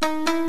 Bye.